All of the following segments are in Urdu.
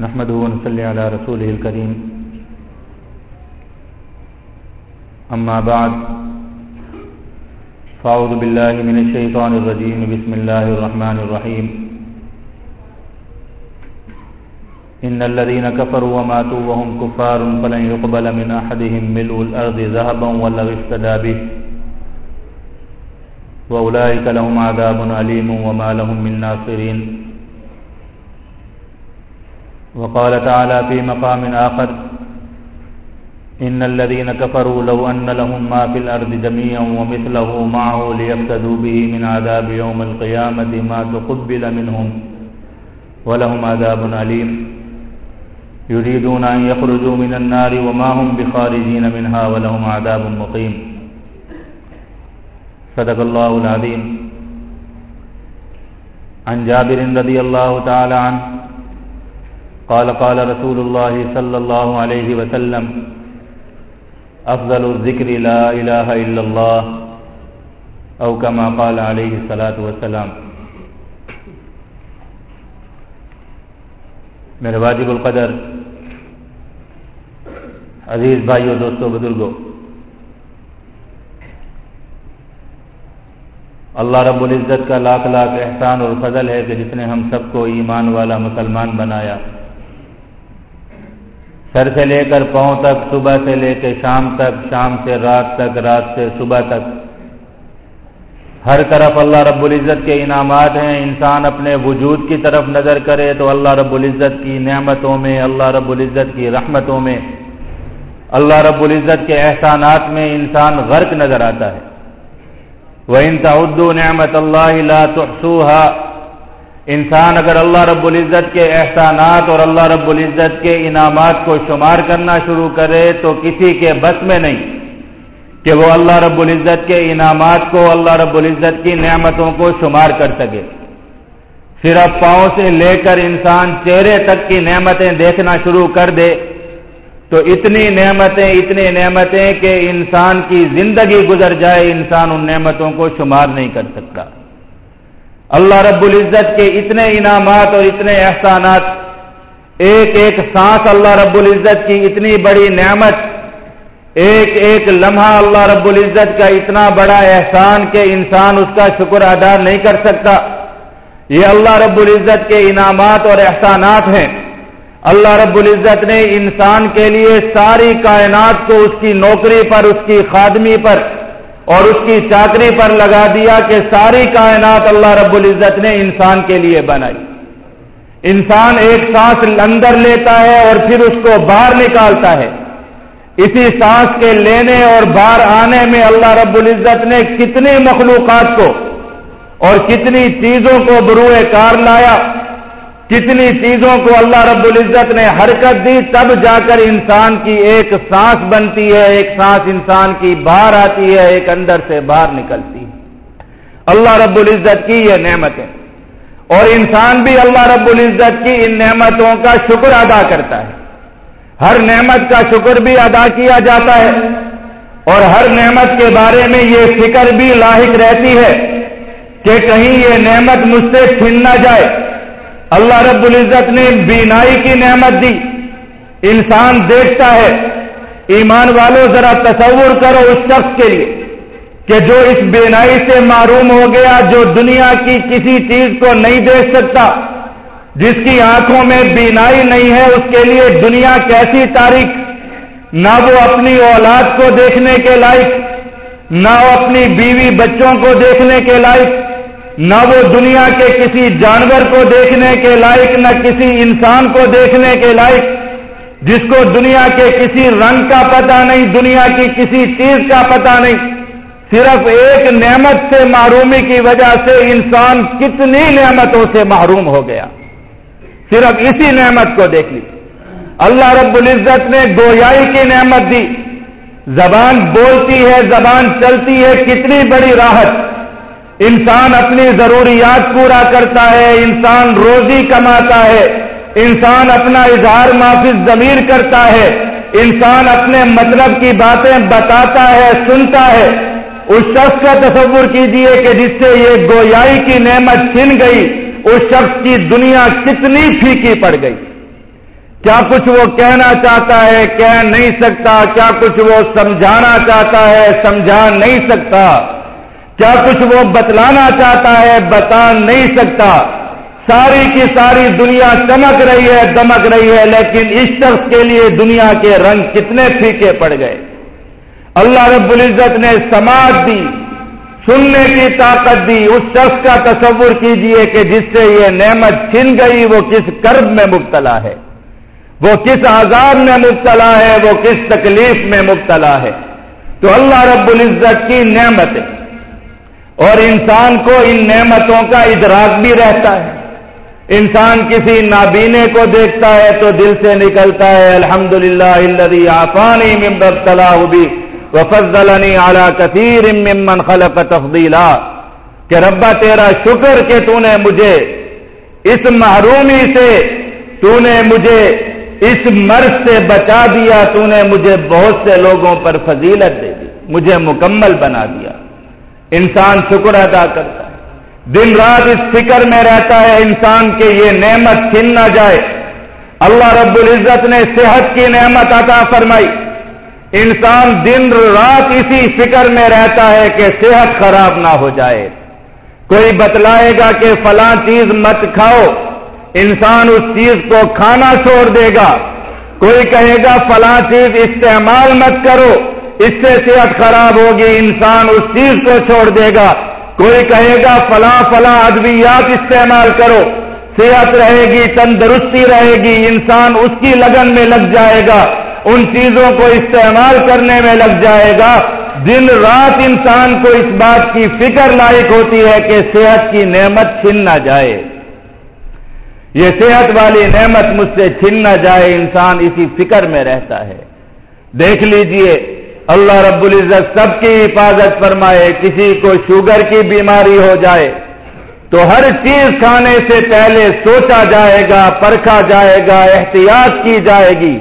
نحمده ونصلي على رسوله الكريم. أما بعد فأعوذ بالله من الشيطان الرجيم. بسم الله الرحمن الرحيم. إن الذين كفروا وماتوا وهم كفار فلن يقبل من أحدهم ملء الأرض ذهبا ولو افتدى به. وأولئك لهم عذاب أليم وما لهم من ناصرين. وقال تعالى في مقام آخر إن الذين كفروا لو أن لهم ما في الأرض جميعا ومثله معه ليفتدوا به من عذاب يوم القيامة ما تقبل منهم ولهم عذاب أليم. يريدون أن يخرجوا من النار وما هم بخارجين منها ولهم عذاب مقيم. صدق الله العظيم. عن جابر رضي الله تعالى عنه قال قال رسول الله صلى الله عليه وسلم أفضل الذكر لا إله إلا الله أو كما قال عليه الصلاة والسلام۔ میرے واجب القدر، عزیز بھائیو دوستو بزرگو اللہ رب العزت کا لاکھ لاکھ احسان اور فضل ہے کہ جس نے ہم سب کو ایمان والا مسلمان بنایا۔ سر سے لے کر پاؤں تک، صبح سے لے کے شام تک، شام سے رات تک، رات سے صبح تک۔ ہر طرف اللہ رب العزت کے انعامات ہیں۔ انسان اپنے وجود کی طرف نظر کرے تو اللہ رب العزت کی نعمتوں میں، اللہ رب العزت کی رحمتوں میں، اللہ رب العزت کے احسانات میں انسان غرق نظر آتا ہے۔ وہ ان تعدو نعمت اللہ لا تحصوها انسان اگر اللہ رب العزت کے احسانات اور اللہ رب العزت کے انعامات کو شمار کرنا شروع کرے تو کسی کے بس میں نہیں کہ وہ اللہ رب العزت کے انعامات کو، اللہ رب العزت کی نعمتوں کو شمار کر سکے۔ صرف پاؤں سے لے کر انسان چہرے تک کی نعمتیں دیکھنا شروع کر دے۔ تو اتنی نعمتیں اتنی نعمتیں کہ انسان کی زندگی گزر جائے، انسان ان نعمتوں کو شمار نہیں کر سکتا۔ اللہ رب العزت کے اتنے انعامات اور اتنے احسانات، ایک ایک سانس اللہ رب العزت کی اتنی بڑی نعمت، ایک ایک لمحہ اللہ رب العزت کا اتنا بڑا احسان کہ انسان اس کا شکر ادا نہیں کر سکتا۔ یہ اللہ رب العزت کے انعامات اور احسانات ہیں۔ اللہ رب العزت نے انسان کے لیے ساری کائنات کو اس کی نوکری پر، اس کی خادمی پر اور اس کی چاکری پر لگا دیا کہ ساری کائنات اللہ رب العزت نے انسان کے لیے بنائی۔ انسان ایک سانس اندر لیتا ہے اور پھر اس کو باہر نکالتا ہے۔ اسی سانس کے لینے اور باہر آنے میں اللہ رب العزت نے کتنی مخلوقات کو اور کتنی چیزوں کو بروئے کار لایا۔ کتنی چیزوں کو اللہ رب العزت نے حرکت دی، تب جا کر انسان کی ایک سانس بنتی ہے، ایک سانس انسان کی باہر آتی ہے، ایک اندر سے باہر نکلتی ہے۔ اللہ رب العزت کی یہ نعمت ہے اور انسان بھی اللہ رب العزت کی ان نعمتوں کا شکر ادا کرتا ہے۔ ہر نعمت کا شکر بھی ادا کیا جاتا ہے۔ اور ہر نعمت کے بارے میں یہ فکر بھی لاحق رہتی ہے کہ کہیں یہ نعمت مجھ سے چھن نہ جائے۔ اللہ رب العزت نے بینائی کی نعمت دی۔ انسان دیکھتا ہے۔ ایمان والوں ذرا تصور کرو اس شخص کے لیے کہ جو اس بینائی سے معروم ہو گیا، جو دنیا کی کسی چیز کو نہیں دیکھ سکتا، جس کی آنکھوں میں بینائی نہیں ہے، اس کے لیے دنیا کیسی تاریخ؟ نہ وہ اپنی اولاد کو دیکھنے کے لائق، نہ وہ اپنی بیوی بچوں کو دیکھنے کے لائق۔ نہ وہ دنیا کے کسی جانور کو دیکھنے کے لائق، نہ کسی انسان کو دیکھنے کے لائق۔ جس کو دنیا کے کسی رنگ کا پتہ نہیں، دنیا کی کسی چیز کا پتہ نہیں۔ صرف ایک نعمت سے محرومی کی وجہ سے انسان کتنی نعمتوں سے محروم ہو گیا۔ صرف اسی نعمت کو دیکھ لی۔ اللہ رب العزت نے گویائی کی نعمت دی۔ زبان بولتی ہے، زبان چلتی ہے، کتنی بڑی راحت۔ انسان اپنی ضروریات پورا کرتا ہے، انسان روزی کماتا ہے، انسان اپنا اظہار معافی ضمیر کرتا ہے، انسان اپنے مطلب کی باتیں بتاتا ہے، سنتا ہے۔ اس شخص کا تصور کیجیے کہ جس سے یہ گویائی کی نعمت چھن گئی، اس شخص کی دنیا کتنی پھیکی پڑ گئی۔ کیا کچھ وہ کہنا چاہتا ہے، کہہ نہیں سکتا، کیا کچھ وہ سمجھانا چاہتا ہے، سمجھا نہیں سکتا۔ کیا کچھ وہ بتلانا چاہتا ہے بتا نہیں سکتا۔ ساری کی ساری دنیا چمک رہی ہے، دمک رہی ہے، لیکن اس شخص کے لیے دنیا کے رنگ کتنے پھیکے پڑ گئے۔ اللہ رب العزت نے سماج دی، سننے کی طاقت دی۔ اس شخص کا تصور کیجیے کہ جس سے یہ نعمت چھن گئی، وہ کس کرب میں مبتلا ہے۔ وہ کس عذاب میں مبتلا ہے، وہ کس تکلیف میں مبتلا ہے۔ تو اللہ رب العزت کی نعمتیں اور انسان کو ان نعمتوں کا ادراک بھی رہتا ہے۔ انسان کسی نابینے کو دیکھتا ہے تو دل سے نکلتا ہے الحمد للہ آفانی بھی وفضلنی اعلی کثیر ممن خلق تفضیلا۔ کہ ربا تیرا شکر کہ تو نے مجھے اس محرومی سے تو نے مجھے اس مرض سے بچا دیا تو نے مجھے بہت سے لوگوں پر فضیلت دے دی، مجھے مکمل بنا دیا۔ انسان شکر ادا کرتا ہے۔ دن رات اس فکر میں رہتا ہے انسان کے یہ نعمت چھن نہ جائے۔ اللہ رب العزت نے صحت کی نعمت عطا فرمائی۔ انسان دن رات اسی فکر میں رہتا ہے کہ صحت خراب نہ ہو جائے۔ کوئی بتلائے گا کہ فلاں چیز مت کھاؤ۔ انسان اس چیز کو کھانا چھوڑ دے گا۔ کوئی کہے گا فلاں چیز استعمال مت کرو۔ اس سے صحت خراب ہوگی، انسان اس چیز کو چھوڑ دے گا۔ کوئی کہے گا، فلاں فلاں ادویات استعمال کرو۔ صحت رہے گی، تندرستی رہے گی، انسان اس کی لگن میں لگ جائے گا۔ ان چیزوں کو استعمال کرنے میں لگ جائے گا۔ دن رات انسان کو اس بات کی فکر لائق ہوتی ہے کہ صحت کی نعمت چھن نہ جائے۔ یہ صحت والی نعمت مجھ سے چھن نہ جائے، انسان اسی فکر میں رہتا ہے۔ دیکھ لیجیے اللہ رب العزت سب کی حفاظت فرمائے، کسی کو شوگر کی بیماری ہو جائے تو ہر چیز کھانے سے پہلے سوچا جائے گا، پرکھا جائے گا، احتیاط کی جائے گی۔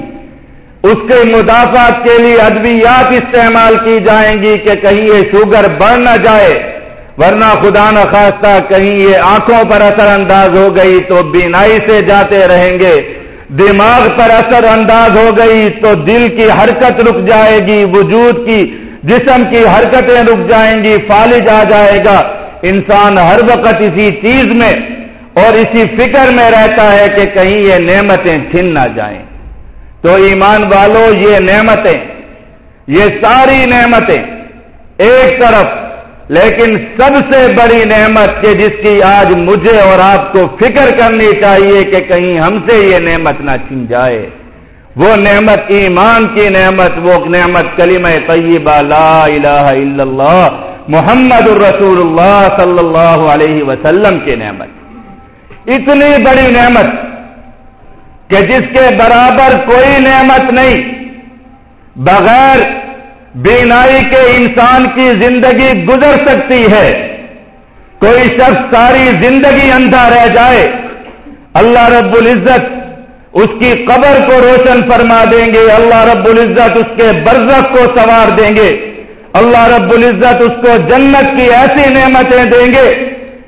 اس کے مدافعت کے لیے ادویات استعمال کی جائیں گی کہ کہیں یہ شوگر بڑھ نہ جائے۔ ورنہ خدا نخواستہ کہیں یہ آنکھوں پر اثر انداز ہو گئی تو بینائی سے جاتے رہیں گے۔ دماغ پر اثر انداز ہو گئی تو دل کی حرکت رک جائے گی، وجود کی جسم کی حرکتیں رک جائیں گی، فالج آ جائے گا۔ انسان ہر وقت اسی چیز میں اور اسی فکر میں رہتا ہے کہ کہیں یہ نعمتیں چھن نہ جائیں۔ تو ایمان والوں یہ نعمتیں، یہ ساری نعمتیں ایک طرف لیکن سب سے بڑی نعمت کہ جس کی آج مجھے اور آپ کو فکر کرنی چاہیے کہ کہیں ہم سے یہ نعمت نہ چھن جائے۔ وہ نعمت ایمان کی نعمت، وہ نعمت کلمہ طیبہ لا الہ الا اللہ، محمد الرسول اللہ صلی اللہ علیہ وسلم کی نعمت۔ اتنی بڑی نعمت کہ جس کے برابر کوئی نعمت نہیں، بغیر بینائی کے انسان کی زندگی گزر سکتی ہے۔ کوئی شخص ساری زندگی اندھا رہ جائے، اللہ رب العزت اس کی قبر کو روشن فرما دیں گے، اللہ رب العزت اس کے برزخ کو سوار دیں گے۔ اللہ رب العزت اس کو جنت کی ایسی نعمتیں دیں گے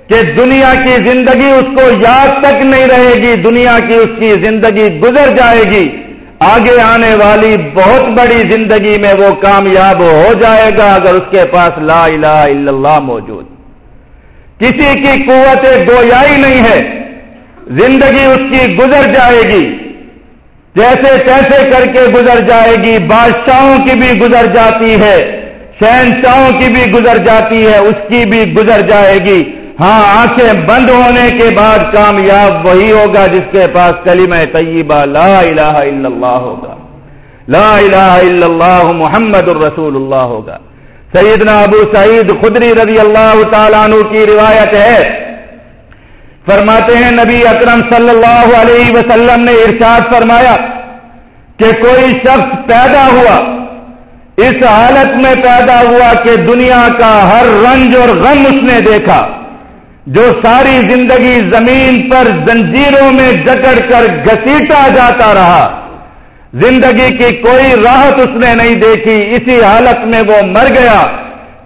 کہ دنیا کی زندگی اس کو یاد تک نہیں رہے گی، دنیا کی اس کی زندگی گزر جائے گی۔ آگے آنے والی بہت بڑی زندگی میں وہ کامیاب ہو جائے گا اگر اس کے پاس لا الہ الا اللہ موجود۔ کسی کی قوت گویائی نہیں ہے، زندگی اس کی گزر جائے گی۔ جیسے تیسے کر کے گزر جائے گی، بادشاہوں کی بھی گزر جاتی ہے، شہنشاہوں کی بھی گزر جاتی ہے، اس کی بھی گزر جائے گی۔ ہاں آنکھیں بند ہونے کے بعد کامیاب وہی ہوگا جس کے پاس کلمہ طیبہ لا الہ الا اللہ ہوگا۔ لا الہ الا اللہ محمد الرسول اللہ ہوگا۔ سیدنا ابو سعید خدری رضی اللہ تعالیٰ عنہ کی روایت ہے۔ فرماتے ہیں، نبی اکرم صلی اللہ علیہ وسلم نے ارشاد فرمایا کہ کوئی شخص پیدا ہوا، اس حالت میں پیدا ہوا کہ دنیا کا ہر رنج اور غم اس نے دیکھا۔ جو ساری زندگی زمین پر زنجیروں میں جکڑ کر گسیٹا جاتا رہا، زندگی کی کوئی راحت اس نے نہیں دیکھی، اسی حالت میں وہ مر گیا۔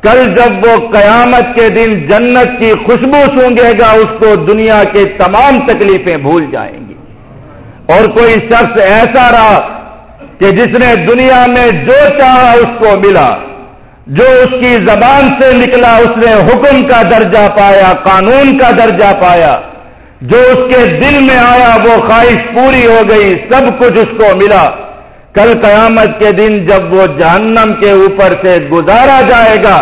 کل جب وہ قیامت کے دن جنت کی خوشبو سونگے گا، اس کو دنیا کے تمام تکلیفیں بھول جائیں گی۔ اور کوئی شخص ایسا رہا کہ جس نے دنیا میں جو چاہا اس کو ملا۔ جو اس کی زبان سے نکلا، اس نے حکم کا درجہ پایا، قانون کا درجہ پایا۔ جو اس کے دل میں آیا، وہ خواہش پوری ہو گئی، سب کچھ اس کو ملا۔ کل قیامت کے دن جب وہ جہنم کے اوپر سے گزارا جائے گا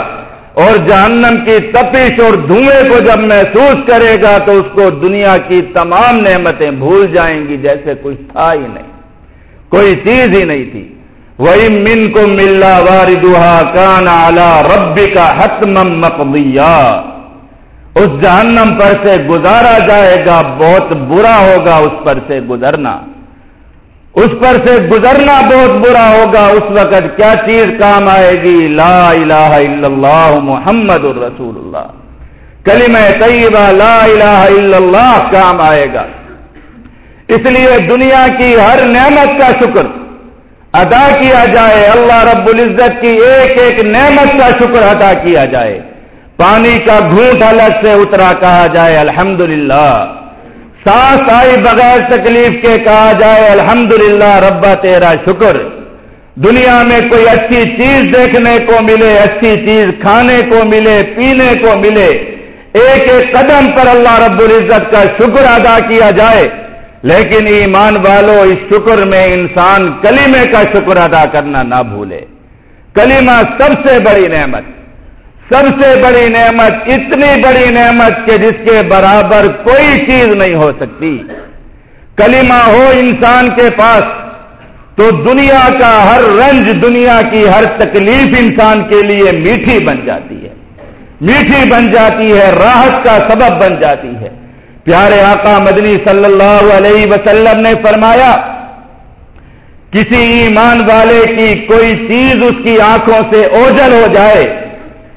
اور جہنم کی تپش اور دھوئیں کو جب محسوس کرے گا، تو اس کو دنیا کی تمام نعمتیں بھول جائیں گی، جیسے کچھ تھا ہی نہیں، کوئی چیز ہی نہیں تھی۔ وہی من کو ملا واردہ کان آلہ رب کا اس جہنم پر سے گزارا جائے گا، بہت برا ہوگا اس پر سے گزرنا۔ اس پر سے گزرنا بہت برا ہوگا، اس وقت کیا چیز کام آئے گی؟ لا الہ الا اللہ محمد الرسول اللہ۔ کلمہ طیبہ لا الہ الا اللہ کام آئے گا۔ اس لیے دنیا کی ہر نعمت کا شکر۔ ادا کیا جائے، اللہ رب العزت کی ایک ایک نعمت کا شکر ادا کیا جائے۔ پانی کا گھونٹ الگ سے اترا کہا جائے، الحمدللہ۔ سانس آئی بغیر تکلیف کے کہا جائے، الحمدللہ ربا تیرا شکر۔ دنیا میں کوئی اچھی چیز دیکھنے کو ملے، اچھی چیز کھانے کو ملے، پینے کو ملے۔ ایک ایک قدم پر اللہ رب العزت کا شکر ادا کیا جائے۔ لیکن ایمان والو، اس شکر میں انسان کلیمے کا شکر ادا کرنا نہ بھولے۔ کلیمہ سب سے بڑی نعمت، سب سے بڑی نعمت، اتنی بڑی نعمت کہ جس کے برابر کوئی چیز نہیں ہو سکتی۔ کلمہ ہو انسان کے پاس، تو دنیا کا ہر رنج دنیا کی ہر تکلیف انسان کے لیے میٹھی بن جاتی ہے۔ میٹھی بن جاتی ہے، راحت کا سبب بن جاتی ہے۔ پیارے آقا مدنی صلی اللہ علیہ وسلم نے فرمایا، کسی ایمان والے کی کوئی چیز اس کی آنکھوں سے اوجل ہو جائے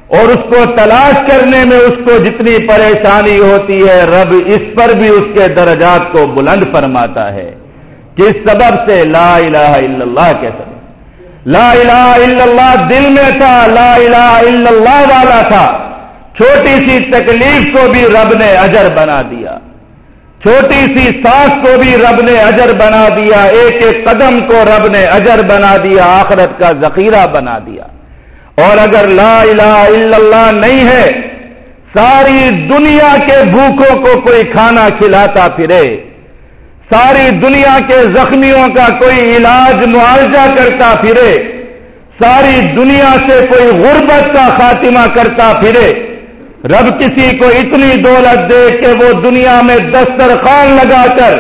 اور اس کو تلاش کرنے میں اس کو جتنی پریشانی ہوتی ہے، رب اس پر بھی اس کے درجات کو بلند فرماتا ہے۔ کس سبب سے؟ لا الہ الا اللہ کے سبب۔ لا الہ الا اللہ دل میں تھا، لا الہ الا اللہ والا تھا۔ چھوٹی سی تکلیف کو بھی رب نے اجر بنا دیا۔ چھوٹی سی سانس کو بھی رب نے اجر بنا دیا۔ ایک ایک قدم کو رب نے اجر بنا دیا۔ آخرت کا ذخیرہ بنا دیا۔ اور اگر لا الہ الا اللہ نہیں ہے، ساری دنیا کے بھوکوں کو کوئی کھانا کھلاتا پھرے۔ ساری دنیا کے زخمیوں کا کوئی علاج معالجہ کرتا پھرے۔ ساری دنیا سے کوئی غربت کا خاتمہ کرتا پھرے۔ رب کسی کو اتنی دولت دے کہ وہ دنیا میں دسترخوان لگا کر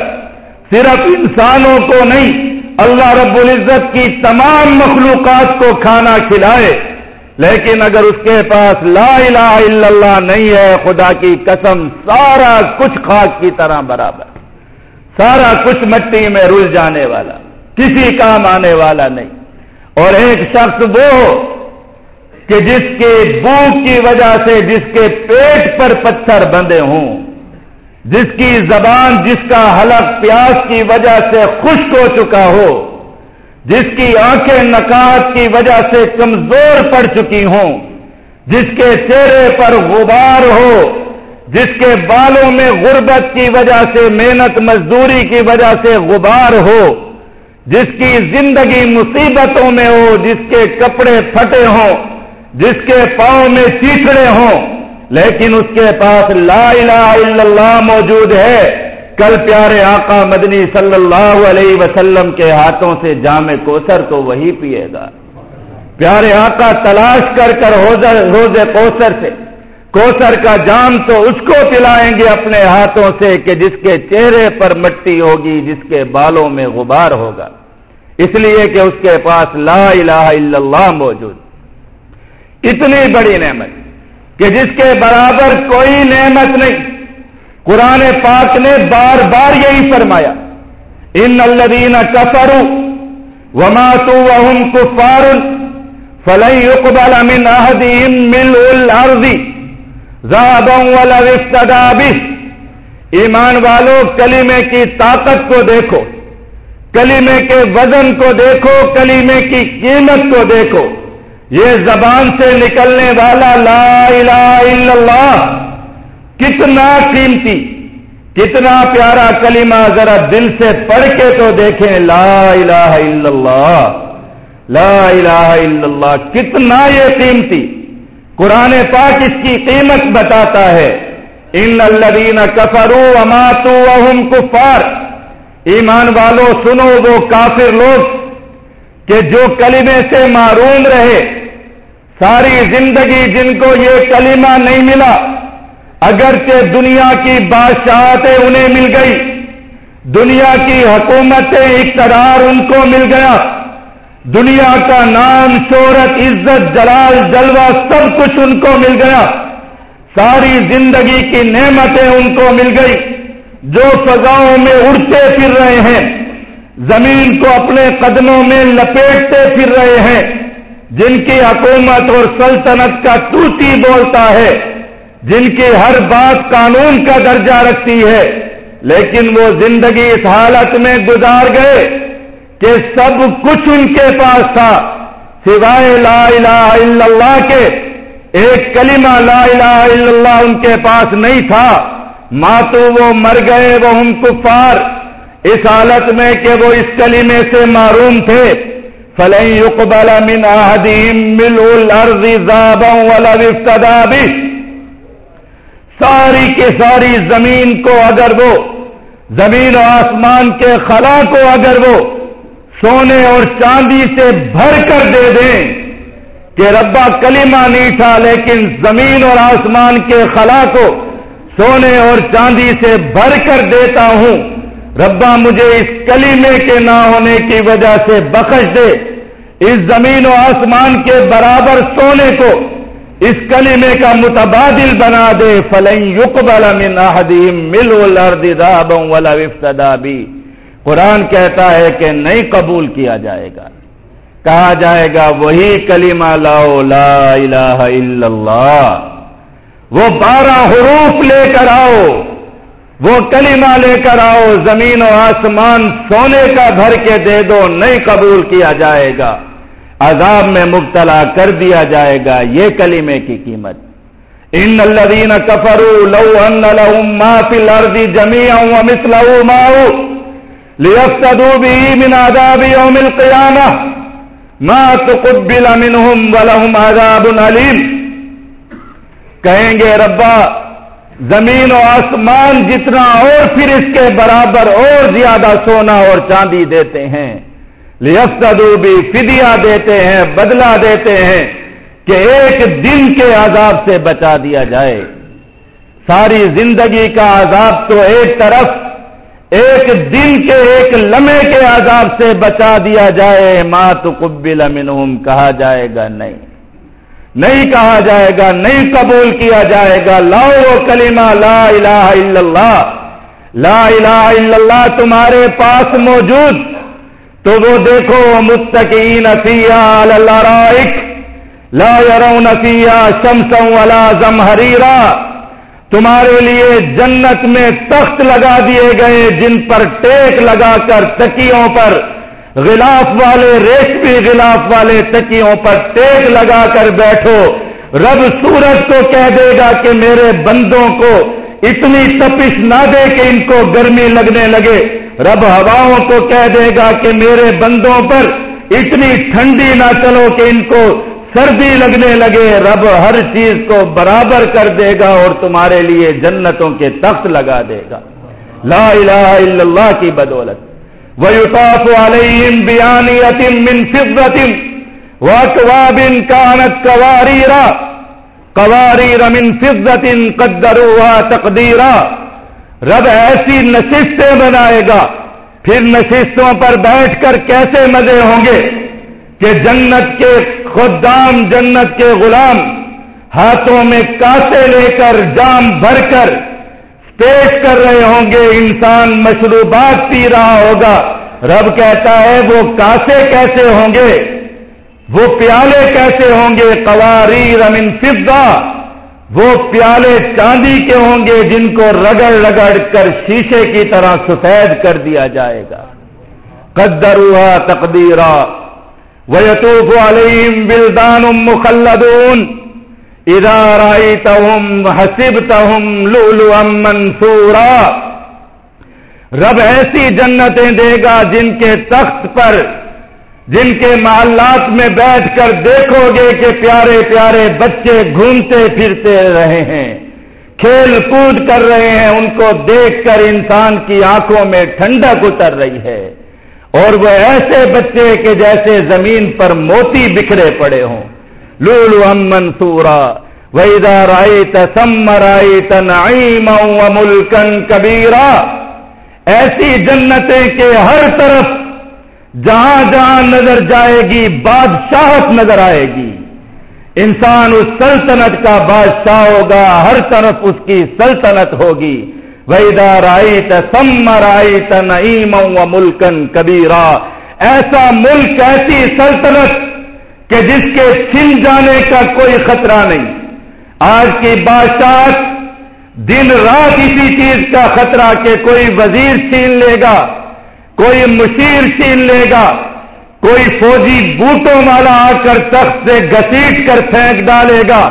صرف انسانوں کو نہیں، اللہ رب العزت کی تمام مخلوقات کو کھانا کھلائے۔ لیکن اگر اس کے پاس لا الہ الا اللہ نہیں ہے، خدا کی قسم سارا کچھ خاک کی طرح برابر۔ سارا کچھ مٹی میں رل جانے والا، کسی کام آنے والا نہیں۔ اور ایک شخص وہ ہو کہ جس کے بھوک کی وجہ سے جس کے پیٹ پر پتھر بندے ہوں، جس کی زبان جس کا حلق پیاس کی وجہ سے خشک ہو چکا ہو، جس کی آنکھیں نکات کی وجہ سے کمزور پڑ چکی ہوں، جس کے چہرے پر غبار ہو، جس کے بالوں میں غربت کی وجہ سے محنت مزدوری کی وجہ سے غبار ہو، جس کی زندگی مصیبتوں میں ہو، جس کے کپڑے پھٹے ہوں جس کے پاؤں میں چیچڑے ہوں، لیکن اس کے پاس لا الہ الا اللہ موجود ہے۔ کل پیارے آقا مدنی صلی اللہ علیہ وسلم کے ہاتھوں سے جامع کوسر تو وہی پیے گا۔ پیارے آقا، تلاش کر کر روزے کوسر سے۔ کوسر کا جام تو اس کو پلائیں گے اپنے ہاتھوں سے کہ جس کے چہرے پر مٹی ہوگی، جس کے بالوں میں غبار ہوگا۔ اس لیے کہ اس کے پاس لا الہ الا اللہ موجود۔ اتنی بڑی نعمت کہ جس کے برابر کوئی نعمت نہیں۔ قرآن پاک نے بار بار یہی فرمایا، ان الدین کفر وماتو وهم کفار فلن يقبل من احدهم ملء الارض ذهبا ولا افتدى به۔ ایمان والو، کلمے کی طاقت کو دیکھو، کلمے کے وزن کو دیکھو، کلمے کی قیمت کو دیکھو۔ یہ زبان سے نکلنے والا لا الہ الا اللہ کتنا قیمتی، کتنا پیارا کلمہ ذرا دل سے پڑھ کے تو دیکھیں لا الہ الا اللہ، لا الہ الا اللہ، کتنا یہ قیمتی۔ قرآن پاک اس کی قیمت بتاتا ہے، ان الذین کفروا وماتوا وهم کفار۔ ایمان والو، سنو وہ کافر لوگ کہ جو کلمے سے معروم رہے۔ ساری زندگی جن کو یہ کلمہ نہیں ملا، اگرچہ دنیا کی بادشاہتیں انہیں مل گئی، دنیا کی حکومتیں اقتدار ان کو مل گیا، دنیا کا نام، شہرت، عزت، جلال، جلوہ سب کچھ ان کو مل گیا، ساری زندگی کی نعمتیں ان کو مل گئی، جو فضاؤں میں اڑتے پھر رہے ہیں، زمین کو اپنے قدموں میں لپیٹتے پھر رہے ہیں۔ جن کی حکومت اور سلطنت کا توتی بولتا ہے، جن کی ہر بات قانون کا درجہ رکھتی ہے، لیکن وہ زندگی اس حالت میں گزار گئے کہ سب کچھ ان کے پاس تھا۔ سوائے لا الہ الا اللہ کے، ایک کلمہ لا الہ الا اللہ ان کے پاس نہیں تھا۔ ماں تو وہ مر گئے، وہ ہم کفار۔ اس حالت میں کہ وہ اس کلمے سے معروم تھے۔ فلن يقبل من احدهم ملء الارض ذابا ولا افتدا بھی ساری کے ساری زمین کو اگر وہ، زمین و آسمان کے خلا کو اگر وہ سونے اور چاندی سے بھر کر دے دیں کہ ربا کلمہ نہیں تھا، لیکن زمین اور آسمان کے خلا کو سونے اور چاندی سے بھر کر دیتا ہوں۔ ربا مجھے اس کلیمے کے نہ ہونے کی وجہ سے بخش دے۔ اس زمین و آسمان کے برابر سونے کو اس کلیمے کا متبادل بنا دے۔ فلن يقبل من احدهم مل الارض ذهبا ولا افتدا بھی قرآن کہتا ہے کہ نہیں قبول کیا جائے گا۔ کہا جائے گا، وہی کلمہ لاؤ، لا الہ الا اللہ۔ وہ بارہ حروف لے کر آؤ۔ وہ کلمہ لے کر آؤ، زمین و آسمان سونے کا بھر کے دے دو، نہیں قبول کیا جائے گا۔ عذاب میں مبتلا کر دیا جائے گا۔ یہ کلمے کی قیمت۔ ان الذين كفروا لو ان لهم ما في الارض جميعا ومثله معه ليفتدوا به من عذاب يوم القيامه ما تقبل منهم ولهم عذاب اليم کہیں گے، ربا زمین و آسمان جتنا اور پھر اس کے برابر اور زیادہ سونا اور چاندی دیتے ہیں۔ لیفتدو بھی فدیہ دیتے ہیں، بدلہ دیتے ہیں کہ ایک دن کے عذاب سے بچا دیا جائے۔ ساری زندگی کا عذاب تو ایک طرف، ایک دن کے ایک لمحے کے عذاب سے بچا دیا جائے۔ ماں تو قبل منہم کہا جائے گا نہیں۔ نہیں کہا جائے گا، نہیں قبول کیا جائے گا۔ لاؤ وہ کلمہ لا الہ الا اللہ۔ لا الہ الا اللہ تمہارے پاس موجود۔ تو وہ دیکھو مستقین فیا الارائک۔ لا يرون فیا شمسا ولا زمہریرا۔ تمہارے لیے جنت میں تخت لگا دیے گئے، جن پر ٹیک لگا کر تکیوں پر۔ غلاف والے ریشمی غلاف والے تکیوں پر ٹیک لگا کر بیٹھو۔ رب سورج کو کہہ دے گا کہ میرے بندوں کو اتنی تپش نہ دے کہ ان کو گرمی لگنے لگے۔ رب ہواؤں کو کہہ دے گا کہ میرے بندوں پر اتنی ٹھنڈی نہ چلو کہ ان کو سردی لگنے لگے۔ رب ہر چیز کو برابر کر دے گا اور تمہارے لیے جنتوں کے تخت لگا دے گا۔ لا الہ الا اللہ کی بدولت۔ وَيُطَافُ عَلَيْهِمْ بِيَانِيَةٍ مِّن فِضَّةٍ وَأَكْوَابٍ كَانَتْ قَوَارِيرًا قَوَارِيرَ مِن فِضَّةٍ قَدَّرُوهَا تَقْدِيرًا. رب ایسی نشستیں بنائے گا. پھر نشستوں پر بیٹھ کر کیسے مزے ہوں گے؟ کہ جنت کے خدام، جنت کے غلام ہاتھوں میں کاسے لے کر جام بھر کر پیش کر رہے ہوں گے، انسان مشروبات پی رہا ہوگا۔ رب کہتا ہے، وہ کاسے کیسے ہوں گے؟ وہ پیالے کیسے ہوں گے؟ قواری رمن فضا وہ پیالے چاندی کے ہوں گے، جن کو رگڑ رگڑ کر شیشے کی طرح سفید کر دیا جائے گا۔ قدروا تقدیرا۔ ویتوف علیم بلدان مخلدون۔ اذا رائتهم حسبتهم لؤلؤا منثورا۔ رب ایسی جنتیں دے گا جن کے تخت پر، جن کے محلات میں بیٹھ کر دیکھو گے کہ پیارے پیارے بچے گھومتے پھرتے رہے ہیں، کھیل کود کر رہے ہیں، ان کو دیکھ کر انسان کی آنکھوں میں ٹھنڈک اتر رہی ہے۔ اور وہ ایسے بچے کہ جیسے زمین پر موتی بکھرے پڑے ہوں۔ لولو ام منصورا ویدار آئی تسمر آئی تنعیم ملکن کبیرا ایسی جنتیں کہ ہر طرف جہاں جہاں نظر جائے گی، بادشاہت نظر آئے گی۔ انسان اس سلطنت کا بادشاہ ہوگا، ہر طرف اس کی سلطنت ہوگی۔ ویدار آئی تمر آئی تنعیم و ملکن کبیرا ایسا ملک، ایسی سلطنت کہ جس کے چھن جانے کا کوئی خطرہ نہیں۔ آج کی بادشاہت دن رات اسی چیز کا خطرہ کہ کوئی وزیر چھین لے گا، کوئی مشیر چھین لے گا، کوئی فوجی بوٹوں والا آ کر تخت سے گسیٹ کر پھینک ڈالے گا۔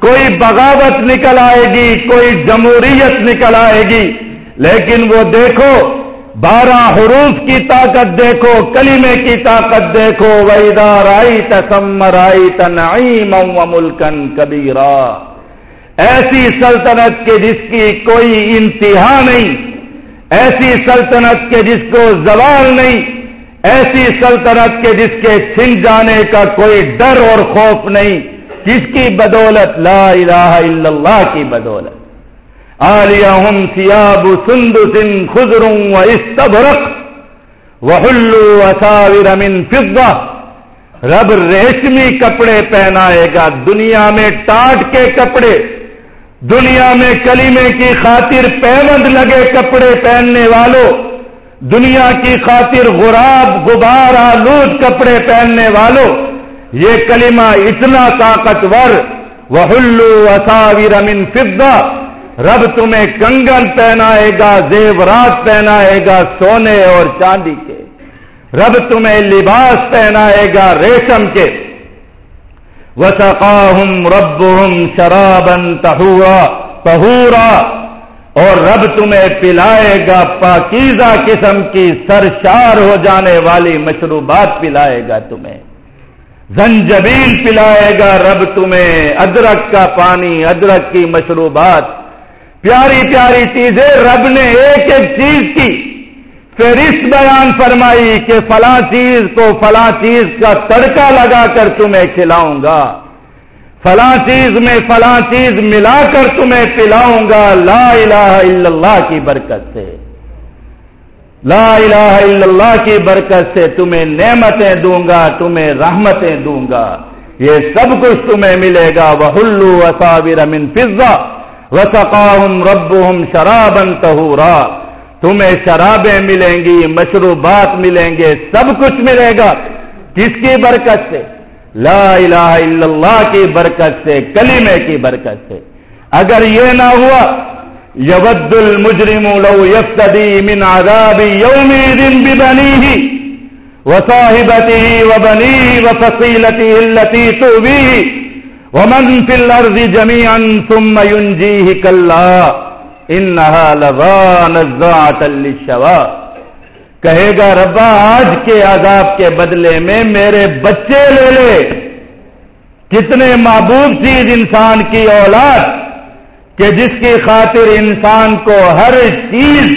کوئی بغاوت نکل آئے گی، کوئی جمہوریت نکل آئے گی۔ لیکن وہ دیکھو بارہ حروف کی طاقت دیکھو کلیمے کی طاقت دیکھو ویدار آئی تسمر آئی تنعیم و ملکن کبیرا ایسی سلطنت کے جس کی کوئی انتہا نہیں، ایسی سلطنت کے جس کو زوال نہیں، ایسی سلطنت کے جس کے چھن جانے کا کوئی ڈر اور خوف نہیں کس کی بدولت لا الہ الا اللہ کی بدولت۔ آلیہ سیاب سند سن خزروں و استبرق وحلو اصاور من فضہ۔ رب ریشمی کپڑے پہنائے گا۔ دنیا میں ٹاٹ کے کپڑے، دنیا میں کلیمے کی خاطر پیوند لگے کپڑے پہننے والوں دنیا کی خاطر غراب، غبار، آلود کپڑے پہننے والوں یہ کلمہ اتنا طاقتور۔ وہ ہلو اصاویر امن فضا رب تمہیں کنگن پہنائے گا، زیورات پہنائے گا، سونے اور چاندی کے۔ رب تمہیں لباس پہنائے گا ریشم کے۔ وسقاہم ربهم شرابا طہورا طہورا اور رب تمہیں پلائے گا پاکیزہ قسم کی سرشار ہو جانے والی مشروبات پلائے گا تمہیں۔ زنجبیل پلائے گا رب تمہیں، ادرک کا پانی، ادرک کی مشروبات۔ پیاری پیاری چیزیں رب نے ایک ایک چیز کی۔ فہرست بیان فرمائی کہ فلاں چیز کو فلاں چیز کا تڑکا لگا کر تمہیں کھلاؤں گا۔ فلاں چیز میں فلاں چیز ملا کر تمہیں پلاؤں گا۔ لا الہ الا اللہ کی برکت سے۔ لا الہ الا اللہ کی برکت سے تمہیں نعمتیں دوں گا، تمہیں رحمتیں دوں گا۔ یہ سب کچھ تمہیں ملے گا۔ وہ ہلو وساور امن فضا وسقاہم ربہم شرابن تہورا تمہیں شرابیں ملیں گی، مشروبات ملیں گے، سب کچھ ملے گا۔ کس کی برکت سے؟ لا الہ الا اللہ کی برکت سے کلیمے کی برکت سے۔ اگر یہ نہ ہوا، یود المجرم لو یفتدی من عذاب یوم دن بنی ہی و صاحبتی و بنی و فصیلتی التی تو بھی ومن فی الارض جمیعا ثم ینجیہ کہے گا ربا، آج کے عذاب کے بدلے میں میرے بچے لے لے۔ کتنے محبوب چیز انسان کی اولاد کہ جس کی خاطر انسان کو ہر چیز،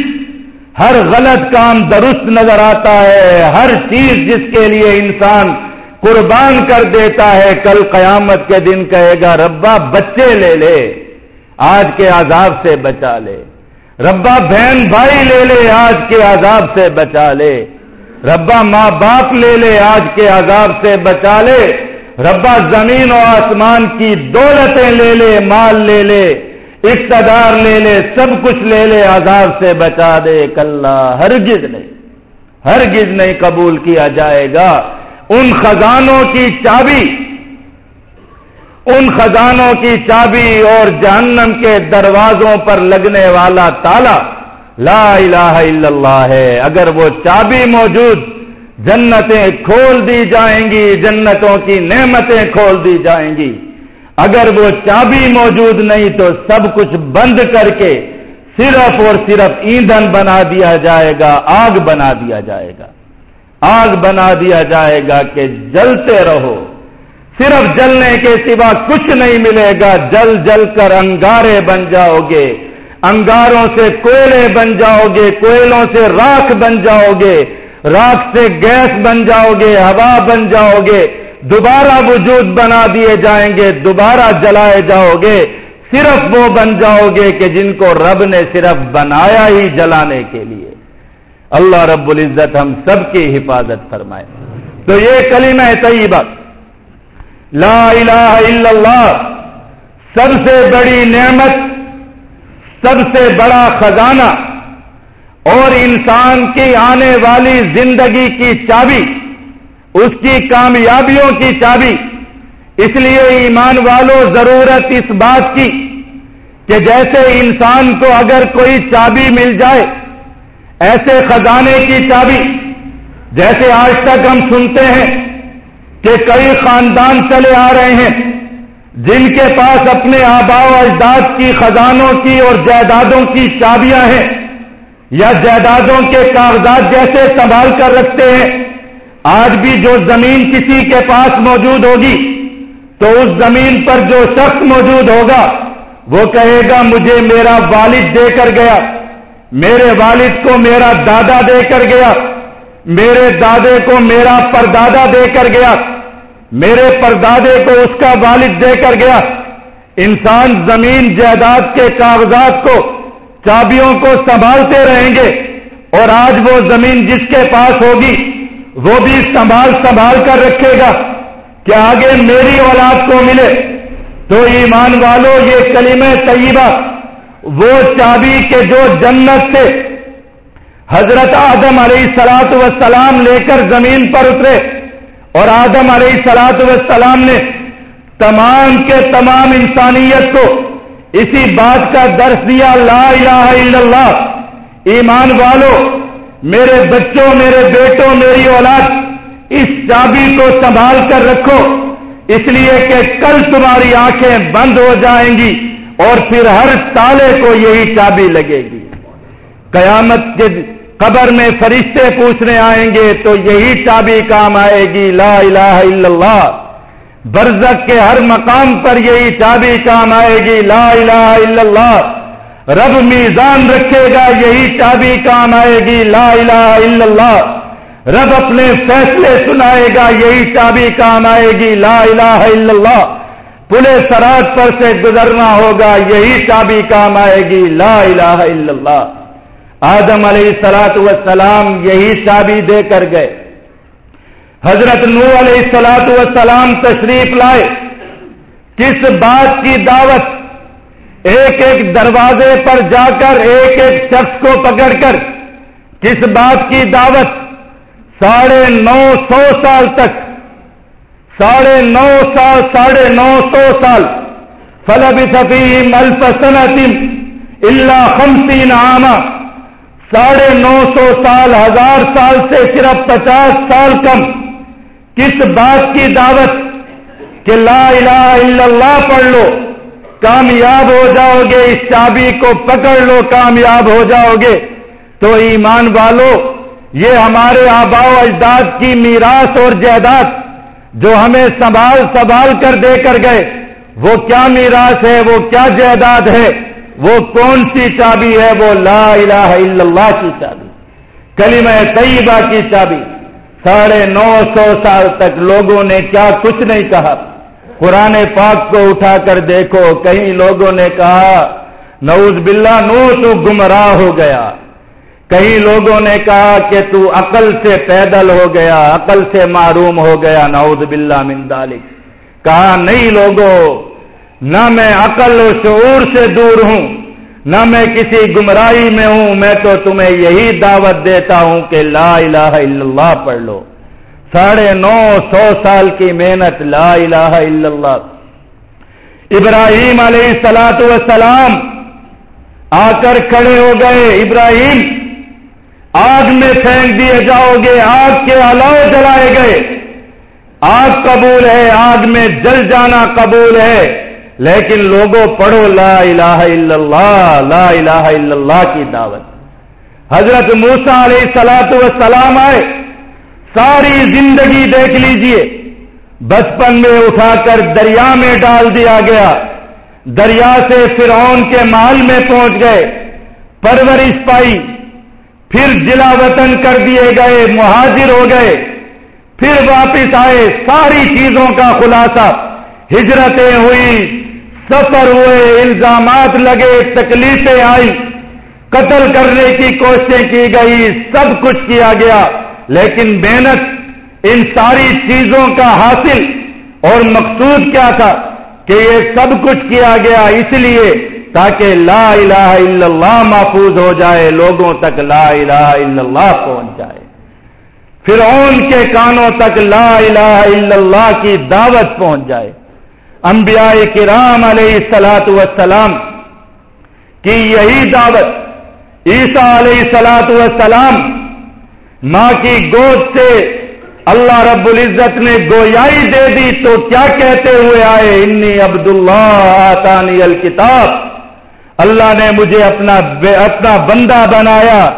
ہر غلط کام درست نظر آتا ہے، ہر چیز جس کے لیے انسان قربان کر دیتا ہے، کل قیامت کے دن کہے گا، ربا بچے لے لے، آج کے عذاب سے بچا لے۔ ربا بہن بھائی لے لے، آج کے عذاب سے بچا لے۔ ربا ماں باپ لے لے، آج کے عذاب سے بچا لے۔ ربا زمین و آسمان کی دولتیں لے لے، مال لے لے، اقتدار لے لے، سب کچھ لے لے، عذاب سے بچا دے کلّا ہرگز نہیں۔ ہرگز نہیں قبول کیا جائے گا۔ ان خزانوں کی چابی، ان خزانوں کی چابی اور جہنم کے دروازوں پر لگنے والا تالا، لا الہ الا اللہ ہے۔ اگر وہ چابی موجود، جنتیں کھول دی جائیں گی، جنتوں کی نعمتیں کھول دی جائیں گی۔ اگر وہ چابی موجود نہیں تو سب کچھ بند کر کے صرف اور صرف ایندھن بنا دیا جائے گا، آگ بنا دیا جائے گا۔ آگ بنا دیا جائے گا کہ جلتے رہو۔ صرف جلنے کے سوا کچھ نہیں ملے گا۔ جل جل کر انگارے بن جاؤ گے۔ انگاروں سے کوئلے بن جاؤ گے۔ کوئلوں سے راکھ بن جاؤ گے۔ راکھ سے گیس بن جاؤ گے۔ ہوا بن جاؤ گے۔ دوبارہ وجود بنا دیے جائیں گے۔ دوبارہ جلائے جاؤ گے۔ صرف وہ بن جاؤ گے کہ جن کو رب نے صرف بنایا ہی جلانے کے لیے۔ اللہ رب العزت ہم سب کی حفاظت فرمائے۔ تو یہ کلمہ طیبہ، لا الہ الا اللہ، سب سے بڑی نعمت، سب سے بڑا خزانہ، اور انسان کی آنے والی زندگی کی چابی، اس کی کامیابیوں کی چابی۔ اس لیے ایمان والوں ضرورت اس بات کی کہ جیسے انسان کو اگر کوئی چابی مل جائے ایسے خزانے کی چابی جیسے آج تک ہم سنتے ہیں کہ کئی خاندان چلے آ رہے ہیں جن کے پاس اپنے آبا و اجداد کی خزانوں کی اور جائیدادوں کی چابیاں ہیں یا جائیدادوں کے کاغذات جیسے سنبھال کر رکھتے ہیں، آج بھی جو زمین کسی کے پاس موجود ہوگی تو اس زمین پر جو شخص موجود ہوگا، وہ کہے گا، مجھے میرا والد دے کر گیا۔ میرے والد کو میرا دادا دے کر گیا، میرے دادے کو میرا پردادا دے کر گیا، میرے پردادے کو اس کا والد دے کر گیا۔ انسان زمین جائیداد کے کاغذات کو، چابیوں کو سنبھالتے رہیں گے، اور آج وہ زمین جس کے پاس ہوگی، وہ بھی سنبھال سنبھال کر رکھے گا۔ کہ آگے میری اولاد کو ملے۔ تو ایمان والوں یہ کلمہ طیبہ وہ چابی کے جو جنت سے حضرت آدم علیہ سلاط وسلام لے کر زمین پر اترے اور آدم علیہ سلاط وسلام نے تمام کے تمام انسانیت کو اسی بات کا درس دیا، لا الہ الا اللہ، ایمان والو، میرے بچوں، میرے بیٹوں، میری اولاد، اس چابی کو سنبھال کر رکھو، اس لیے کہ کل تمہاری آنکھیں بند ہو جائیں گی۔ اور پھر ہر تالے کو یہی چابی لگے گی۔ قیامت کے قبر میں فرشتے پوچھنے آئیں گے تو یہی چابی کام آئے گی، لا الہ الا اللہ۔ برزق کے ہر مقام پر یہی چابی کام آئے گی، لا الہ الا اللہ۔ رب میزان رکھے گا، یہی چابی کام آئے گی، لا الہ الا اللہ۔ رب اپنے فیصلے سنائے گا، یہی چابی کام آئے گی، لا الہ الا اللہ۔ پلے سراج پر سے گزرنا ہوگا، یہی چابی کام آئے گی، لا الہ الا اللہ۔ آدم علیہ سلاط وسلام یہی چابی دے کر گئے۔ حضرت نو علیہ سلاط وسلام تشریف لائے۔ کس بات کی دعوت؟ ایک ایک دروازے پر جا کر، ایک ایک شخص کو پکڑ کر۔ کس بات کی دعوت؟ ساڑھے نو سو سال تک ساڑھے نو سال، ساڑھے نو سو سال۔ فلب سفیم الفسنتم اللہ خمسین عامہ ساڑھے نو سو سال، ہزار سال سے صرف پچاس سال کم۔ کس بات کی دعوت؟ کہ لا الہ الا اللہ پڑھ لو، کامیاب ہو جاؤ گے، اس چابی کو پکڑ لو، کامیاب ہو جاؤ گے۔ تو ایمان والو، یہ ہمارے آبا و اجداد کی میراث اور جائیداد۔ جو ہمیں سنبھال سنبھال کر دے کر گئے، وہ کیا میراث ہے، وہ کیا جائیداد ہے، وہ کون سی چابی ہے، وہ لا الہ الا اللہ کی چابی، کلمہ طیبہ کی چابی۔ ساڑھے نو سو سال تک لوگوں نے کیا کچھ نہیں کہا۔ قرآن پاک کو اٹھا کر دیکھو کئی لوگوں نے کہا، نعوذ باللہ نو تو گمراہ ہو گیا۔ کئی لوگوں نے کہا کہ تو عقل سے پیدل ہو گیا، عقل سے معروم ہو گیا، نعوذ باللہ من ذالک۔ کہا، نہیں لوگوں نہ میں عقل و شعور سے دور ہوں، نہ میں کسی گمراہی میں ہوں، میں تو تمہیں یہی دعوت دیتا ہوں کہ لا الہ الا اللہ پڑھ لو۔ ساڑھے نو سو سال کی محنت، لا الہ الا اللہ۔ ابراہیم علیہ سلاۃ وسلام آ کر کھڑے ہو گئے، ابراہیم آگ میں پھینک دیے جاؤ گے، آگ کے الاؤ جلائے گئے۔ آگ قبول ہے، آگ میں جل جانا قبول ہے۔ لیکن لوگوں، پڑھو لا الہ الا اللہ، لا الہ الا اللہ کی دعوت۔ حضرت موسا علیہ سلاط وسلام آئے۔ ساری زندگی دیکھ لیجیے۔ بچپن میں اٹھا کر دریا میں ڈال دیا گیا۔ دریا سے فرعون کے مال میں پہنچ گئے۔ پرورش پائی۔ پھر جلا وطن کر دیے گئے، مہاجر ہو گئے۔ پھر واپس آئے ساری چیزوں کا خلاصہ۔ ہجرتیں ہوئی، سفر ہوئے، الزامات لگے، تکلیفیں آئی قتل کرنے کی کوششیں کی گئی، سب کچھ کیا گیا۔ لیکن محنت ان ساری چیزوں کا حاصل۔ اور مقصود کیا تھا کہ یہ سب کچھ کیا گیا، اس لیے تاکہ لا الہ الا اللہ محفوظ ہو جائے، لوگوں تک لا الہ الا اللہ پہنچ جائے۔ فرعون کے کانوں تک لا الہ الا اللہ کی دعوت پہنچ جائے۔ انبیاء کرام علیہ السلاط وسلام کی یہی دعوت، عیسیٰ علیہ السلاط وسلام ماں کی گود سے اللہ رب العزت نے گویائی دے دی تو کیا کہتے ہوئے آئے؟ انی عبد اللہ آتانی الکتاب اللہ نے مجھے اپنا اپنا بندہ بنایا۔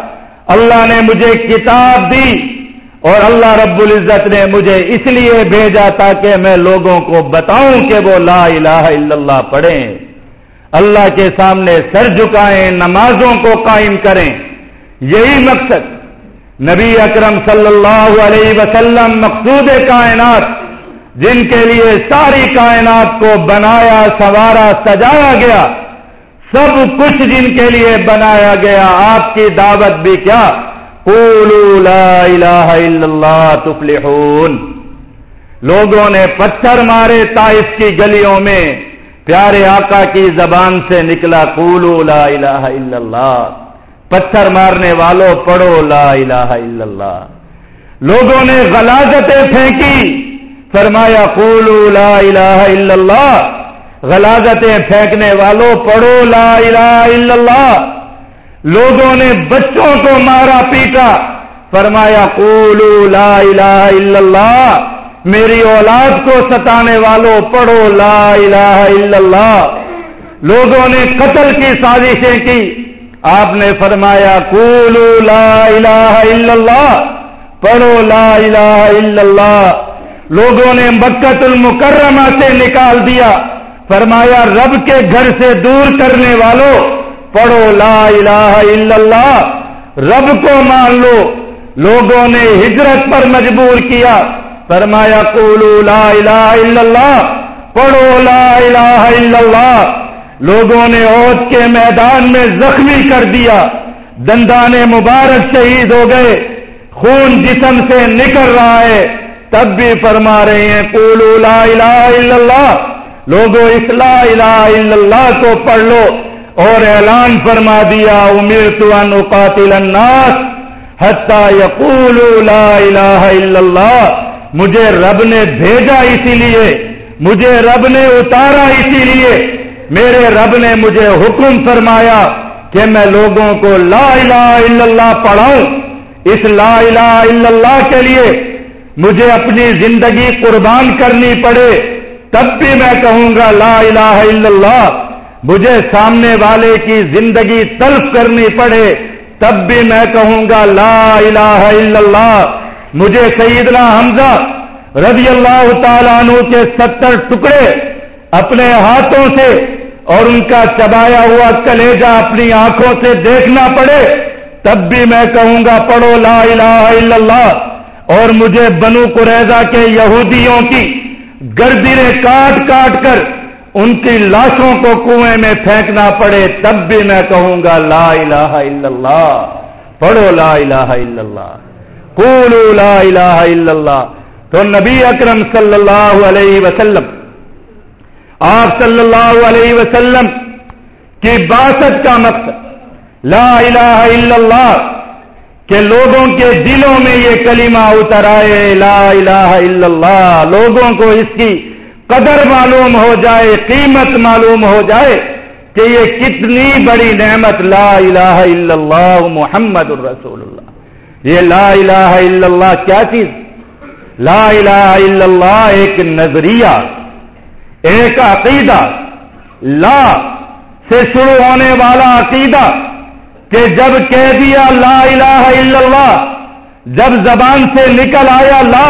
اللہ نے مجھے کتاب دی اور اللہ رب العزت نے مجھے اس لیے بھیجا تاکہ میں لوگوں کو بتاؤں کہ وہ لا الہ الا اللہ پڑھیں۔ اللہ کے سامنے سر جھکائیں، نمازوں کو قائم کریں۔ یہی مقصد نبی اکرم صلی اللہ علیہ وسلم مقصود کائنات، جن کے لیے ساری کائنات کو بنایا سوارا سجایا گیا۔ سب کچھ جن کے لیے بنایا گیا، آپ کی دعوت بھی کیا؟ قولوا لا الہ الا اللہ تفلحون۔ لوگوں نے پتھر مارے طائف کی گلیوں میں، پیارے آقا کی زبان سے نکلا قولوا لا الہ الا اللہ۔ پتھر مارنے والوں پڑھو لا الہ الا اللہ۔ لوگوں نے غلازتیں پھینکی۔ فرمایا قولو لا الہ الا اللہ۔ غلازتیں پھینکنے والوں، پڑھو لا الہ الا اللہ۔ لوگوں نے بچوں کو مارا پیٹا۔ فرمایا قولو لا الہ الا اللہ۔ میری اولاد کو ستانے والوں، پڑھو لا الہ الا اللہ۔ لوگوں نے قتل کی سازشیں کی۔ آپ نے فرمایا کولو لا الہ الا اللہ۔ پڑھو لا الہ الا اللہ۔ لوگوں نے مکت المکرمہ سے نکال دیا۔ فرمایا، رب کے گھر سے دور کرنے والوں پڑھو لا الہ الا اللہ، رب کو مان لو، لوگوں نے ہجرت پر مجبور کیا۔ فرمایا کولو لا الہ الا اللہ، پڑھو لا الہ الا اللہ۔ لوگوں نے اوت کے میدان میں زخمی کر دیا۔ دندان مبارک شہید ہو گئے۔ خون جسم سے نکل رہا ہے۔ تب بھی فرما رہے ہیں پولو لا الہ الا اللہ۔ لوگوں اس لا الہ الا اللہ کو پڑھ لو اور اعلان فرما دیا امیر تو قاتل الناس حتہ یقول لا الہ الا اللہ، مجھے رب نے بھیجا اسی لیے، مجھے رب نے اتارا اسی لیے، میرے رب نے مجھے حکم فرمایا کہ میں لوگوں کو لا الہ الا اللہ پڑھاؤں۔ اس لا الہ الا اللہ کے لیے مجھے اپنی زندگی قربان کرنی پڑے۔ تب بھی میں کہوں گا لا الہ الا اللہ، مجھے سامنے والے کی زندگی تلف کرنی پڑے، تب بھی میں کہوں گا لا الہ الا اللہ۔ مجھے سیدنا حمزہ رضی اللہ تعالیٰ عنہ کے ستر ٹکڑے اپنے ہاتھوں سے اور ان کا چبایا ہوا کلیجا اپنی آنکھوں سے دیکھنا پڑے، تب بھی میں کہوں گا پڑھو لا الہ الا اللہ۔ اور مجھے بنو قریضہ کے یہودیوں کی گردیریں کاٹ کاٹ کر ان کی لاشوں کو کنویں میں پھینکنا پڑے، تب بھی میں کہوں گا لا الہ الا اللہ۔ پڑھو لا الہ الا اللہ۔ قولوا لا الہ الا اللہ۔ تو نبی اکرم صلی اللہ علیہ وسلم، آپ صلی اللہ علیہ وسلم کی باسط کا مقصد لا الہ الا اللہ کہ لوگوں کے دلوں میں یہ کلمہ اتر آئے، لا الہ الا اللہ، لوگوں کو اس کی قدر معلوم ہو جائے، قیمت معلوم ہو جائے کہ یہ کتنی بڑی نعمت، لا الہ الا اللہ محمد الرسول اللہ۔ یہ لا الہ الا اللہ کیا چیز؟ لا الہ الا اللہ ایک نظریہ، ایک عقیدہ، لا سے شروع ہونے والا عقیدہ۔ کہ جب کہہ دیا لا الہ الا اللہ، جب زبان سے نکل آیا لا،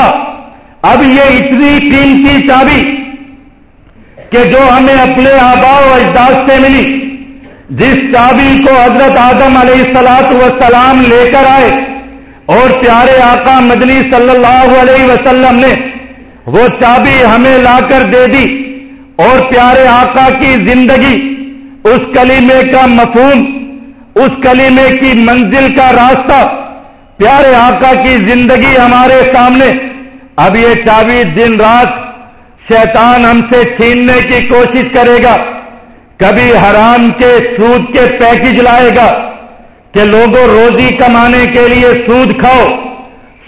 اب یہ اتنی قیمتی چابی کہ جو ہمیں اپنے آبا و اجداد سے ملی، جس چابی کو حضرت آدم علیہ السلاط وسلام لے کر آئے، اور پیارے آقا مدنی صلی اللہ علیہ وسلم نے وہ چابی ہمیں لا کر دے دی، اور پیارے آقا کی زندگی اس کلیمے کا مفہوم اس کلیمے کی منزل کا راستہ، پیارے آقا کی زندگی ہمارے سامنے۔ اب یہ چابی دن رات شیطان ہم سے چھیننے کی کوشش کرے گا۔ کبھی حرام کے سود کے پیکج لائے گا کہ لوگوں روزی کمانے کے لیے سود کھاؤ۔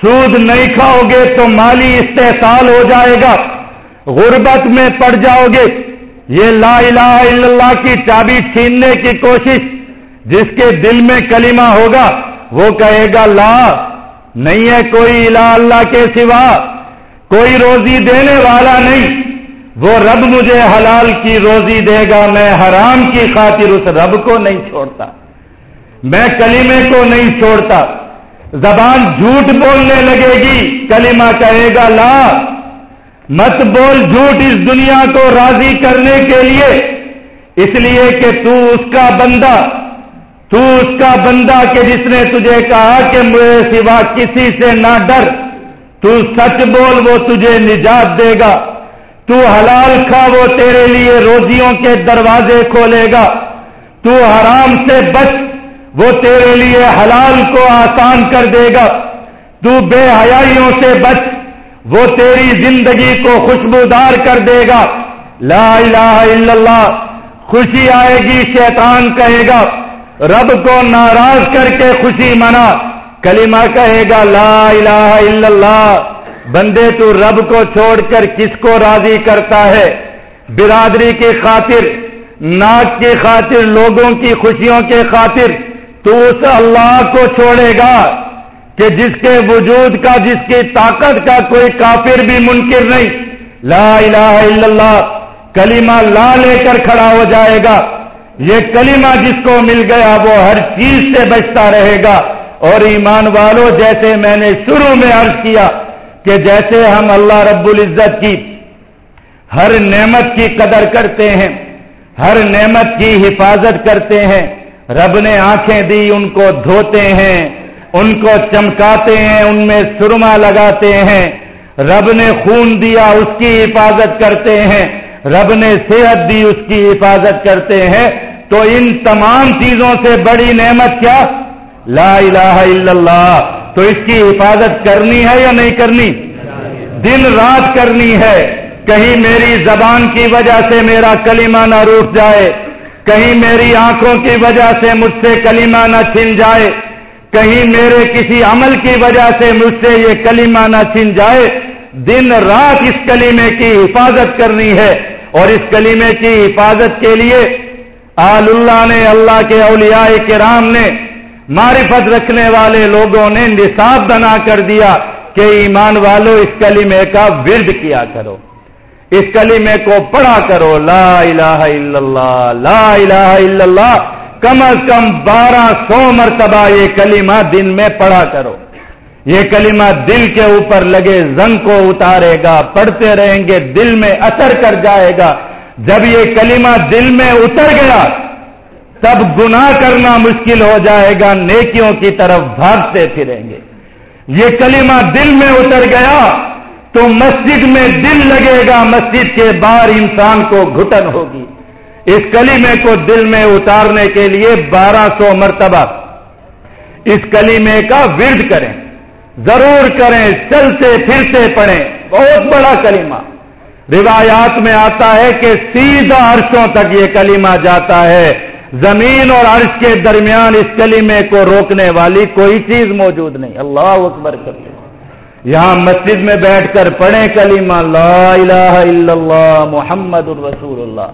سود نہیں کھاؤ گے تو مالی استحصال ہو جائے گا۔ غربت میں پڑ جاؤ گے۔ یہ لا الہ الا اللہ کی چابی چھیننے کی کوشش جس کے دل میں کلمہ ہوگا، وہ کہے گا، لا، نہیں ہے کوئی الہ اللہ کے سوا، کوئی روزی دینے والا نہیں۔ وہ رب مجھے حلال کی روزی دے گا، میں حرام کی خاطر اس رب کو نہیں چھوڑتا۔ میں کلیمے کو نہیں چھوڑتا۔ زبان جھوٹ بولنے لگے گی، کلمہ کہے گا، لا۔ مت بول جھوٹ اس دنیا کو راضی کرنے کے لیے، اس لیے کہ تو اس کا بندہ تو اس کا بندہ کہ جس نے تجھے کہا کہ مجھے سوا کسی سے نہ ڈر، تو سچ بول وہ تجھے نجات دے گا۔ تو حلال کھا وہ تیرے لیے روزیوں کے دروازے کھولے گا۔ تو حرام سے بچ وہ تیرے لیے حلال کو آسان کر دے گا۔ تو بے حیائیوں سے بچ وہ تیری زندگی کو خوشبودار کر دے گا۔ لا الہ الا اللہ، خوشی آئے گی، شیطان کہے گا۔ رب کو ناراض کر کے خوشی منا۔ کلمہ کہے گا، لا الہ الا اللہ۔ بندے تو رب کو چھوڑ کر کس کو راضی کرتا ہے؟ برادری کی خاطر، ناک کی خاطر، لوگوں کی خوشیوں کے خاطر۔ تو اس اللہ کو چھوڑے گا کہ جس کے وجود کا، جس کی طاقت کا کوئی کافر بھی منکر نہیں۔ لا الہ الا اللہ۔ کلمہ لا لے کر کھڑا ہو جائے گا۔ یہ کلمہ جس کو مل گیا وہ ہر چیز سے بچتا رہے گا اور ایمان والوں جیسے میں نے شروع میں عرض کیا کہ جیسے ہم اللہ رب العزت کی ہر نعمت کی قدر کرتے ہیں، ہر نعمت کی حفاظت کرتے ہیں، رب نے آنکھیں دی ان کو دھوتے ہیں، ان کو چمکاتے ہیں، ان میں سرما لگاتے ہیں، رب نے خون دیا اس کی حفاظت کرتے ہیں۔ رب نے صحت دی، اس کی حفاظت کرتے ہیں۔ تو ان تمام چیزوں سے بڑی نعمت کیا؟ لا الہ الا اللہ۔ تو اس کی حفاظت کرنی ہے یا نہیں کرنی؟ دن رات کرنی ہے۔ کہیں میری زبان کی وجہ سے میرا کلمہ نہ روٹ جائے۔ کہیں میری آنکھوں کی وجہ سے مجھ سے کلمہ نہ چھن جائے۔ کہیں میرے کسی عمل کی وجہ سے مجھ سے یہ کلمہ نہ چھن جائے۔ دن رات اس کلیمے کی حفاظت کرنی ہے۔ اور اس کلیمے کی حفاظت کے لیے آل اللہ نے، اللہ کے اولیاء کرام نے، معرفت رکھنے والے لوگوں نے نصاب بنا کر دیا کہ ایمان والو، اس کلمے کا ورد کیا کرو۔ اس کلمے کو پڑھا کرو۔ لا الہ الا اللہ، لا الہ الا اللہ، کم از کم بارہ سو مرتبہ یہ کلمہ دن میں پڑھا کرو۔ یہ کلمہ دل کے اوپر لگے زنگ کو اتارے گا، پڑھتے رہیں گے، دل میں اثر کر جائے گا۔ جب یہ کلمہ دل میں اتر گیا، تب گناہ کرنا مشکل ہو جائے گا، نیکیوں کی طرف بھاگتے پھریں گے۔ یہ کلمہ دل میں اتر گیا، تو مسجد میں دل لگے گا، مسجد کے باہر انسان کو گھٹن ہوگی۔ اس کلیمے کو دل میں اتارنے کے لیے بارہ سو مرتبہ اس کلیمے کا ورد کریں۔ ضرور کریں، چلتے پھرتے پڑھیں۔ بہت بڑا کلمہ۔ روایات میں آتا ہے کہ سیدھا عرصوں تک یہ کلمہ جاتا ہے۔ زمین اور عرش کے درمیان اس کلیمے کو روکنے والی کوئی چیز موجود نہیں۔ اللہ اکبر کرتے یہاں مسجد میں بیٹھ کر پڑھیں کلیمہ لا الہ الا اللہ محمد الرسول اللہ۔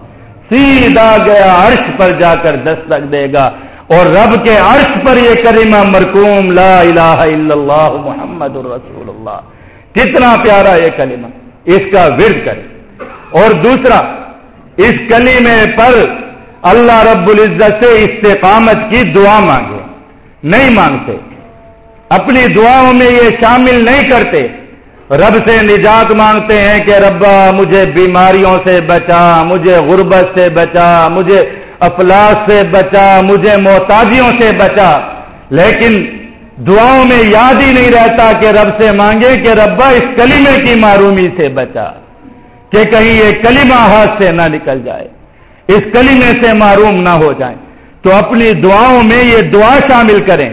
سیدھا گیا، عرش پر جا کر دستک دے گا۔ اور رب کے عرش پر یہ کلیمہ مرکوم، لا الہ الا اللہ محمد الرسول اللہ کتنا پیارا یہ کلمہ، اس کا ورد کرے اور دوسرا، اس کلیمے پر اللہ رب العزت سے استقامت کی دعا مانگے۔ نہیں مانگتے۔ اپنی دعاؤں میں یہ شامل نہیں کرتے۔ رب سے نجات مانگتے ہیں کہ ربا، مجھے بیماریوں سے بچا، مجھے غربت سے بچا، مجھے افلاس سے بچا، مجھے محتاجیوں سے بچا۔ لیکن دعاؤں میں یاد ہی نہیں رہتا کہ رب سے مانگے کہ ربا، اس کلیمے کی معرومی سے بچا۔ کہ کہیں یہ کلمہ ہاتھ سے نہ نکل جائے۔ اس کلیمے سے معروم نہ ہو جائیں۔ تو اپنی دعاؤں میں یہ دعا شامل کریں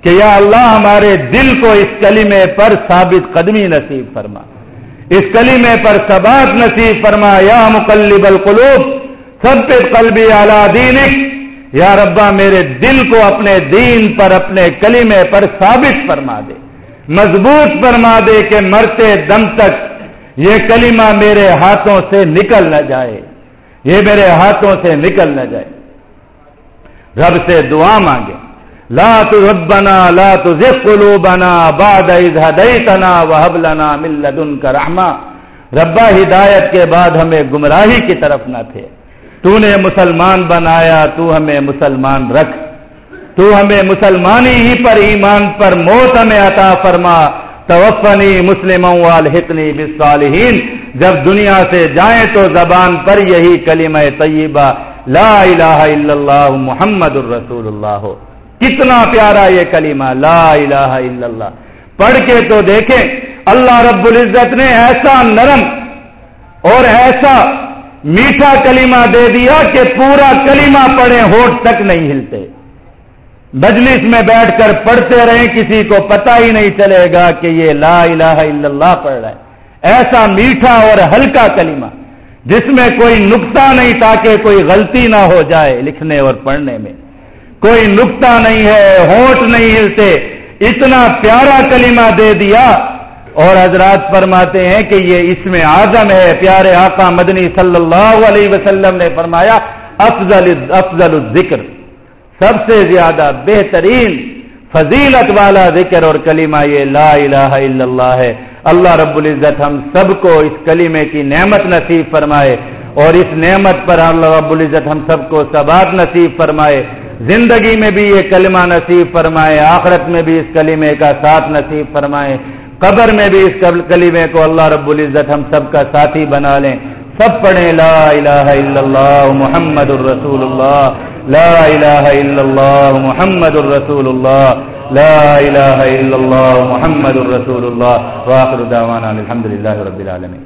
کہ یا اللہ، ہمارے دل کو اس کلیمے پر ثابت قدمی نصیب فرما۔ اس کلیمے پر ثبات نصیب فرما۔ یا مقلب القلوب سب پہ قلبی اعلی دینک، یا ربا میرے دل کو اپنے دین پر، اپنے کلیمے پر ثابت فرما دے۔ مضبوط فرما دے کہ مرتے دم تک یہ کلمہ میرے ہاتھوں سے نکل نہ جائے۔ یہ میرے ہاتھوں سے نکل نہ جائے۔ رب سے دعا مانگے۔ لا تربنا لا تزغ قلوبنا بعد اذ هديتنا وهب لنا من لدنك رحمہ ربا ہدایت کے بعد ہمیں گمراہی کی طرف نہ تھے تو نے مسلمان بنایا، تو ہمیں مسلمان رکھ۔ تو ہمیں مسلمانی ہی پر ایمان پر موت ہمیں عطا فرما۔ توفنی مسلم والحقنی بالصالحین۔ جب دنیا سے جائیں تو زبان پر یہی کلمہ طیبہ۔ لا الہ الا اللہ محمد الرسول اللہ۔ ہو کتنا پیارا یہ کلمہ، لا الہ الا اللہ۔ پڑھ کے تو دیکھیں، اللہ رب العزت نے ایسا نرم اور ایسا میٹھا کلمہ دے دیا کہ پورا کلمہ پڑھے ہوٹ تک نہیں ہلتے۔ مجلس میں بیٹھ کر پڑھتے رہیں، کسی کو پتا ہی نہیں چلے گا کہ یہ لا الہ الا اللہ پڑھ رہا ہے۔ ایسا میٹھا اور ہلکا کلمہ جس میں کوئی نقطہ نہیں تاکہ کوئی غلطی نہ ہو جائے لکھنے اور پڑھنے میں۔ کوئی نقطہ نہیں ہے ہونٹ نہیں ہلتے۔ اتنا پیارا کلمہ دے دیا اور حضرات فرماتے ہیں کہ یہ اس میں آزم ہے۔ پیارے آقا مدنی صلی اللہ علیہ وسلم نے فرمایا، افضل افضل الذکر۔ سب سے زیادہ بہترین فضیلت والا ذکر اور کلمہ یہ لا الہ الا اللہ ہے۔ اللہ رب العزت ہم سب کو اس کلمے کی نعمت نصیب فرمائے اور اس نعمت پر اللہ رب العزت ہم سب کو ثبات نصیب فرمائے۔ زندگی میں بھی یہ کلمہ نصیب فرمائے، آخرت میں بھی اس کلمے کا ساتھ نصیب فرمائے۔ قبر میں بھی اس کلمے کو اللہ رب العزت ہم سب کا ساتھی بنا لیں۔ سب پڑھیں لا الہ الا اللہ محمد الرسول اللہ۔ لا الہ الا اللہ محمد الرسول اللہ۔ لا الہ الا اللہ محمد الرسول اللہ۔ واخر دعوانا الحمد للہ رب العالمین۔